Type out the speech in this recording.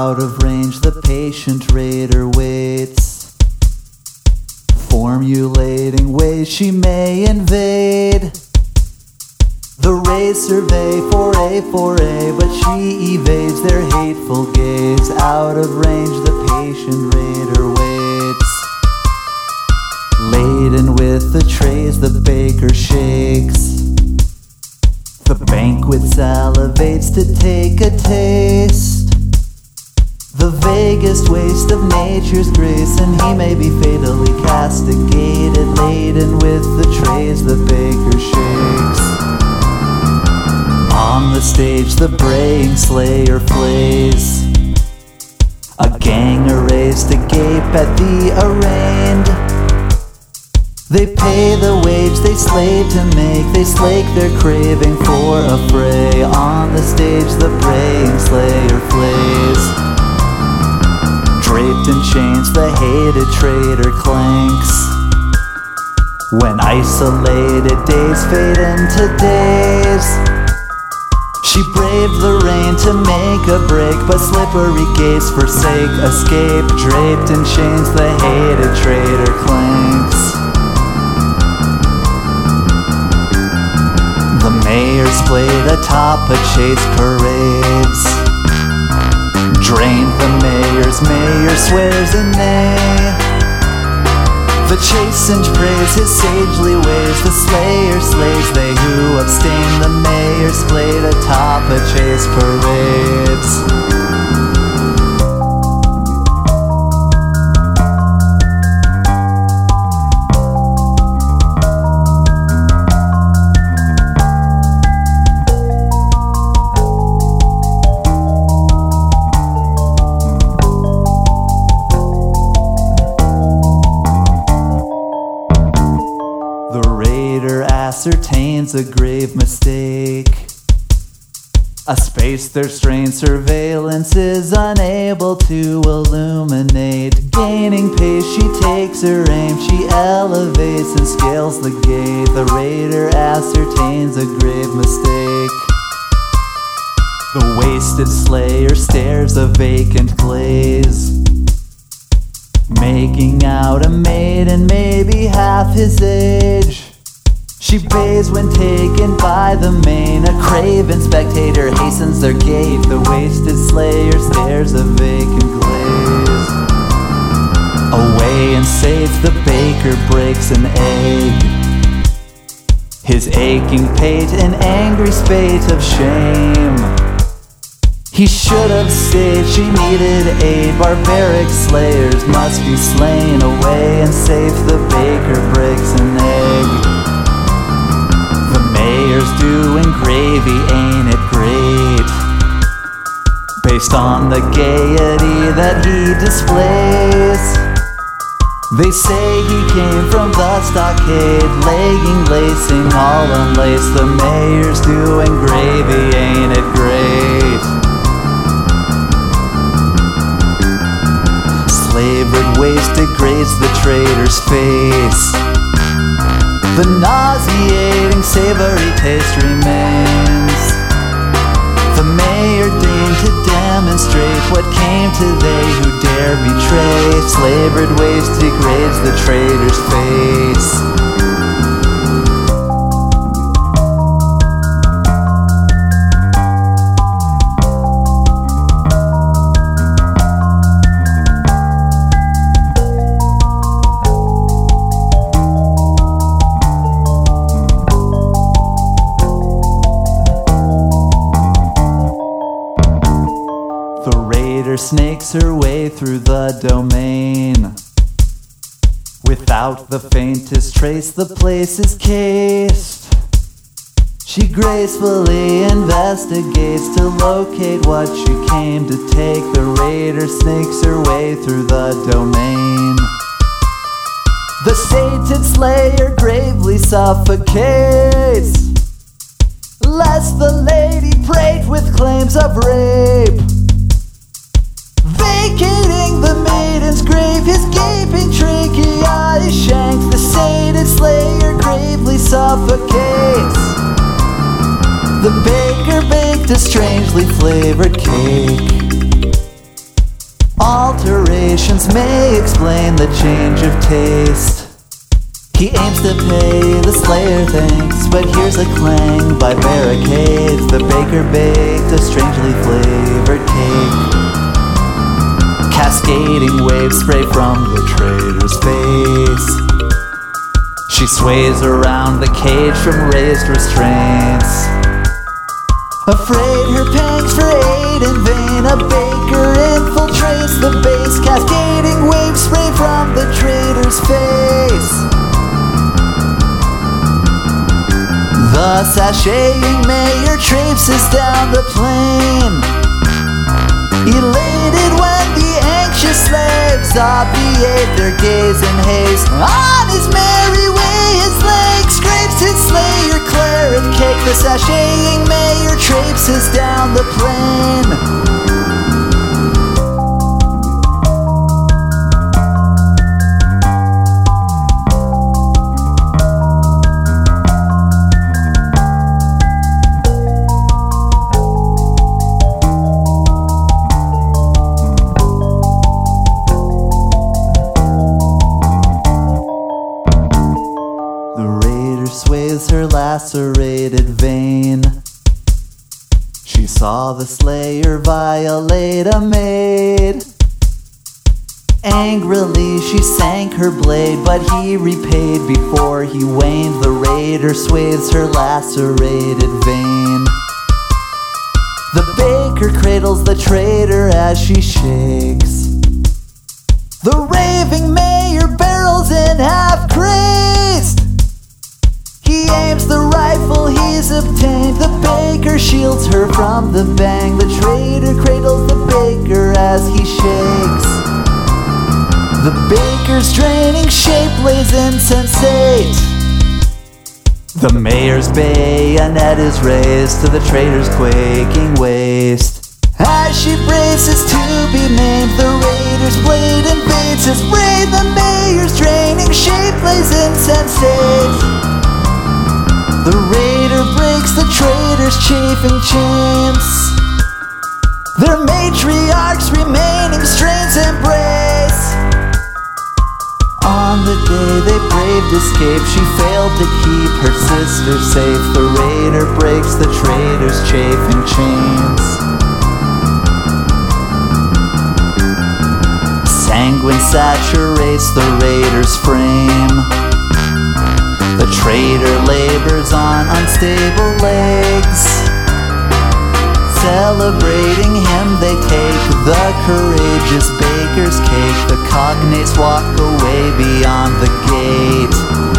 out of range, the patient raider waits. Formulating ways she may invade. The rays survey for A for A, but she evades their hateful gaze. Out of range, the patient raider waits. Laden with the trays, the baker shakes. The banquet salivates to take a taste. The vaguest waste of nature's grace, and he may be fatally castigated. Laden with the trays, the baker shakes. On the stage, the braying slayer plays. A gang arrays to gape at the arraigned. They pay the wage they slave to make, they slake their craving for a fray. On the stage, the braying slayer flays. Draped in chains, the hated traitor clanks. When isolated days fade into days. She braved the rain to make a break, but slippery gates forsake escape. Draped in chains, the hated traitor clanks. The mayor's played atop a chase parades. Drained the mayor's mayor swears in nay. The chastened praise his sagely ways. The slayer slays they who abstain. The mayor's played atop a chase parades. The raider ascertains a grave mistake. A space their strained surveillance is unable to illuminate. Gaining pace, she takes her aim, she elevates and scales the gate. The raider ascertains a grave mistake. The wasted slayer stares a vacant glaze. Making out a maiden, maybe half his age. She pays when taken by the main. A craven spectator hastens their gait. The wasted slayer stares a vacant glaze. Away and safe, the baker breaks an egg. His aching pate, an angry spate of shame. He should have stayed, she needed aid. Barbaric slayers must be slain away and safe. The baker breaks an egg. Mayor's doing gravy, ain't it great? Based on the gaiety that he displays. They say he came from the stockade, legging, lacing, all unlaced. The mayor's doing gravy, ain't it great? Slavered waste degrades the traitor's face. Taste remains. The mayor deigned to demonstrate what came to they who dare betray. Slavered waste degrades the traitor's face. Raider snakes her way through the domain. Without the faintest trace, the place is cased. She gracefully investigates to locate what she came to take. The raider snakes her way through the domain. The sated slayer gravely suffocates. Lest the lady prate with claims of rape. Vacating the maiden's grave, his gaping trachea is shanked. The sated slayer gravely suffocates. The baker baked a strangely flavored cake. Alterations may explain the change of taste. He aims to pay the slayer thanks, but here's a clang by barricades. The baker baked a strangely flavored cake. Cascading waves spray from the trader's face. She sways around the cage from raised restraints. Afraid her pangs for aid in vain, a baker infiltrates the base. Cascading waves spray from the trader's face. The sashaying mayor traipses down the plain. Elated anxious slaves obviate their gaze in haste. Raider sways her lacerated vein. She saw the slayer violate a maid. Angrily she sank her blade, but he repaid before he waned. The raider sways her lacerated vein. The baker cradles the traitor as she shakes. The raving mayor barrels in half crazed. Aims the rifle he's obtained. The baker shields her from the bang. The traitor cradles the baker as he shakes. The baker's draining shape lays insensate. The mayor's bayonet is raised to the traitor's quaking waist. As she braces to be named, the raider's blade invades his brain. The mayor's draining shape lays insensate. The raider breaks the traitor's chafing chains. Their matriarch's remaining strains embrace. On the day they braved escape, she failed to keep her sister safe. The raider breaks the traitor's chafing chains. Sanguine saturates the raider's frame. Traitor labors on unstable legs. Celebrating him, they take the courageous baker's cake. The cognates walk away beyond the gate.